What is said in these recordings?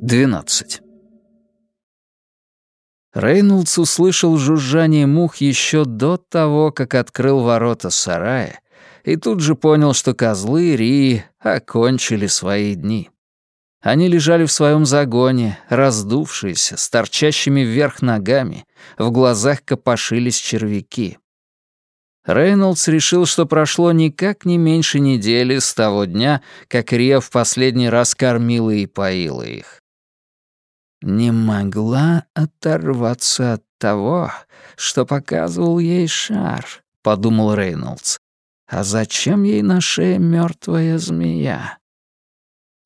12. Рейнольдс услышал жужжание мух еще до того, как открыл ворота сарая, и тут же понял, что козлы Рии окончили свои дни. Они лежали в своем загоне, раздувшиеся, с торчащими вверх ногами, в глазах копошились червяки. Рейнольдс решил, что прошло никак не меньше недели с того дня, как Рия в последний раз кормила и поила их. Не могла оторваться от того, что показывал ей шар, подумал Рейнольдс. А зачем ей на шее мертвая змея?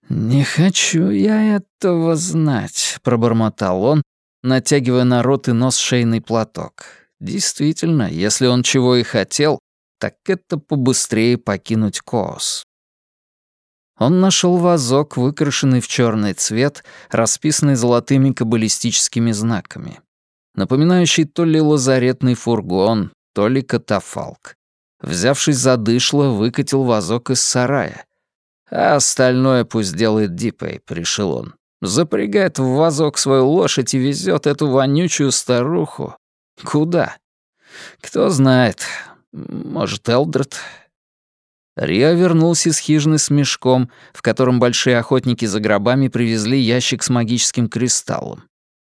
«Не хочу я этого знать», — пробормотал он, натягивая на рот и нос шейный платок. Действительно, если он чего и хотел, так это побыстрее покинуть Коос. Он нашел вазок, выкрашенный в черный цвет, расписанный золотыми каббалистическими знаками, напоминающий то ли лазаретный фургон, то ли катафалк. Взявшись за дышло, выкатил вазок из сарая. «А остальное пусть делает Дипей», — решил он. «Запрягает в вазок свою лошадь и везет эту вонючую старуху Куда? Кто знает. Может, Элдред? Рио вернулся из хижины с мешком, в котором большие охотники за гробами привезли ящик с магическим кристаллом,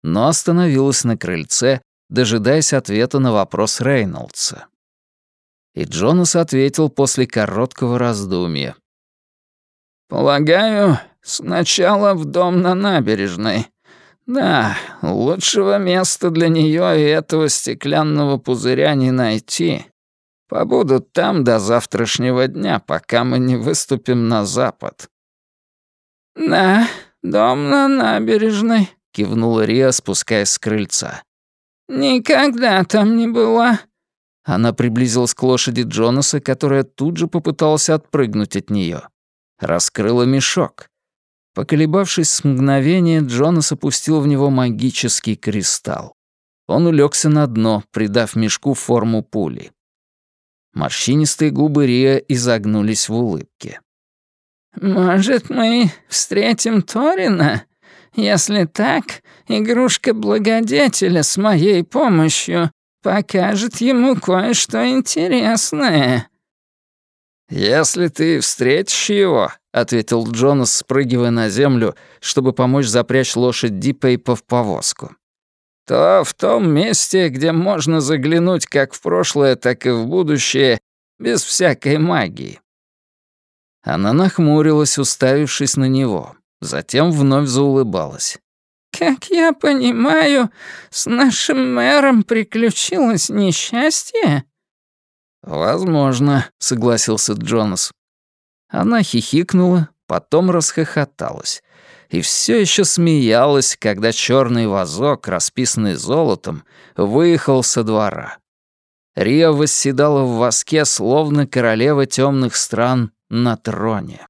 но остановилась на крыльце, дожидаясь ответа на вопрос Рейнольдса. И Джонас ответил после короткого раздумья. «Полагаю, сначала в дом на набережной. Да, лучшего места для нее и этого стеклянного пузыря не найти. Побудут там до завтрашнего дня, пока мы не выступим на запад. Да, дом на набережной, кивнула Риа, спускаясь с крыльца. Никогда там не была. Она приблизилась к лошади Джонаса, которая тут же попыталась отпрыгнуть от нее. Раскрыла мешок. Поколебавшись с мгновения, Джонас опустил в него магический кристалл. Он улегся на дно, придав мешку форму пули. Морщинистые губы Рия изогнулись в улыбке. «Может, мы встретим Торина? Если так, игрушка благодетеля с моей помощью покажет ему кое-что интересное». «Если ты встретишь его, ответил Джонас, спрыгивая на землю, чтобы помочь запрячь лошадь Дипейпа в повозку. «То в том месте, где можно заглянуть как в прошлое, так и в будущее, без всякой магии». Она нахмурилась, уставившись на него, затем вновь заулыбалась. «Как я понимаю, с нашим мэром приключилось несчастье?» «Возможно», — согласился Джонас. Она хихикнула, потом расхохоталась. И все еще смеялась, когда черный вазок, расписанный золотом, выехал со двора. Рио восседала в воске, словно королева темных стран на троне.